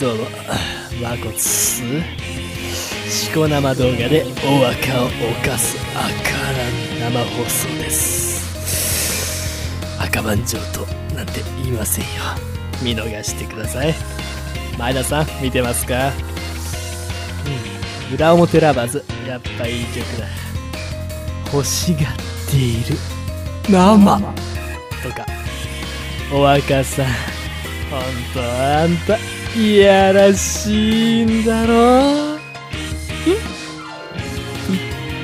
どうも和骨。すしこ生動画でお若を犯す赤ら生放送です。赤番長となんて言いませんよ。見逃してください。前田さん見てますか？うん。裏表ラバーズやっぱいい曲だ。欲しがっている。生。とか。お若さん。ほんとあんたいやらしいんだろ。ん。言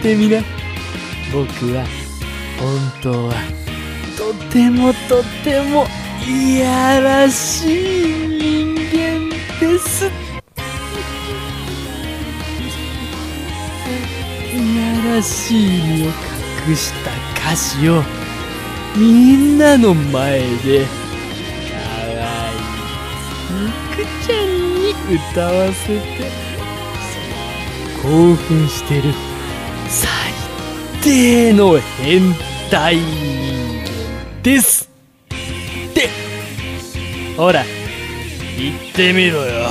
ってみな。僕は本当はとてもとてもいやらしい人間です。いやらしい意味を隠した歌詞をみんなの前でかわいい。肉ちゃんに歌わせて。興奮してる。最低の変態。人です。ってほら言ってみろよ。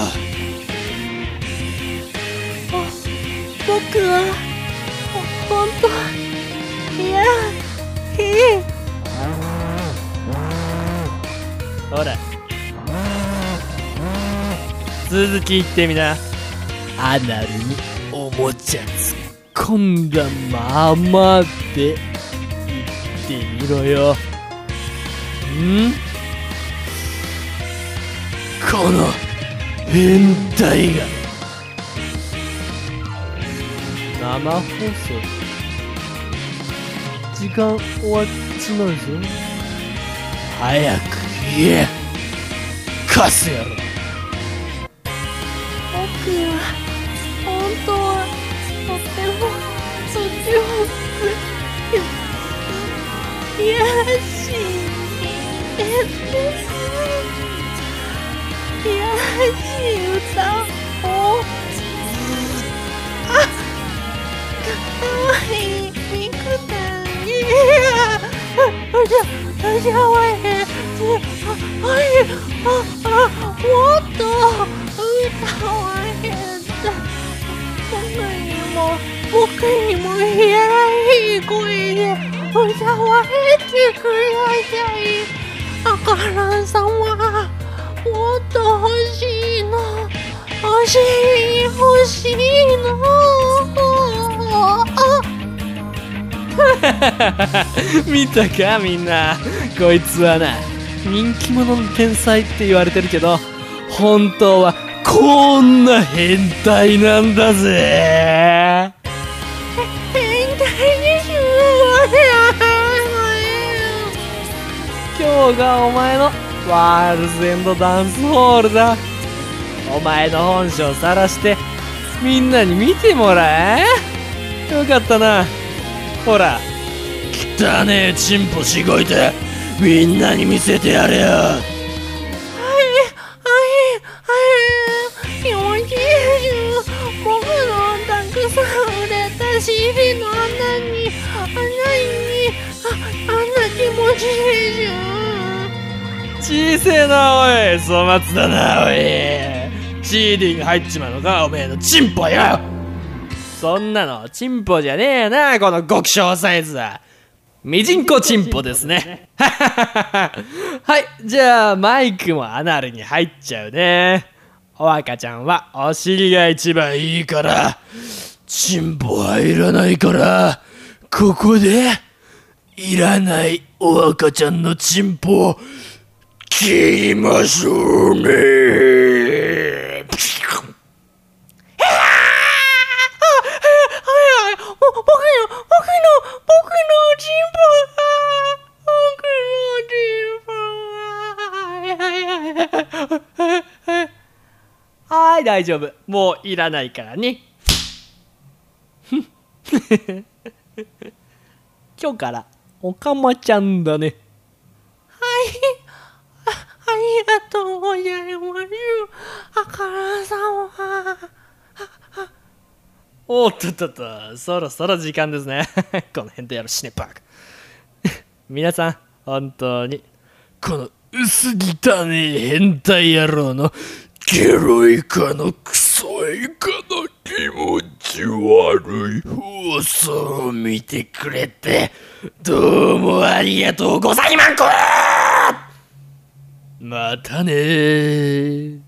僕はほ本当いやいい。ほら続き言ってみな。アナルにおもちゃ突っ込んだままで言ってみろよ。んこの変態が生放送。時間終わっちまうぞ。早く言え。カス野郎僕は本当はとってもそっちをいやしいいやらしい歌をあかわいい肉たんにあじゃじゃわいあはいああもっと歌わへんだ僕にも僕にもいやらしい声で歌わへんてくださいあからんさんはもっと欲しいの。欲しい欲しいの。見たかみんな。こいつはな人気者の天才って言われてるけど本当はこんな変態なんだぜ。がお前のワールズエンドダンスホールだ。お前の本性さらしてみんなに見てもらえ。よかったな。ほら。汚ねえチンポしごいてみんなに見せてやれよ。はい、はい、気持ちいい。僕のたくさん売れた CD 小せえなおい。粗末だなおい。CD が入っちまうのかおめえのチンポよ。そんなのチンポじゃねえなこの極小サイズは。ミジンコチンポですね。はいじゃあマイクもアナルに入っちゃうね。お赤ちゃんはお尻が一番いいからチンポ入らないからここでいらないお赤ちゃんのチンポを切りましょうね、はい大丈夫もういらないからね今日からおかまちゃんだねはい、あはい、うございます。あからさま。おっとっとっと、そろそろ時間ですね。この辺でやるシネパーク。皆さん、本当に、この薄汚ね変態野郎のゲロイカのクソイカの気持ち悪い放送を見てくれて、どうもありがとうございまんこまたね。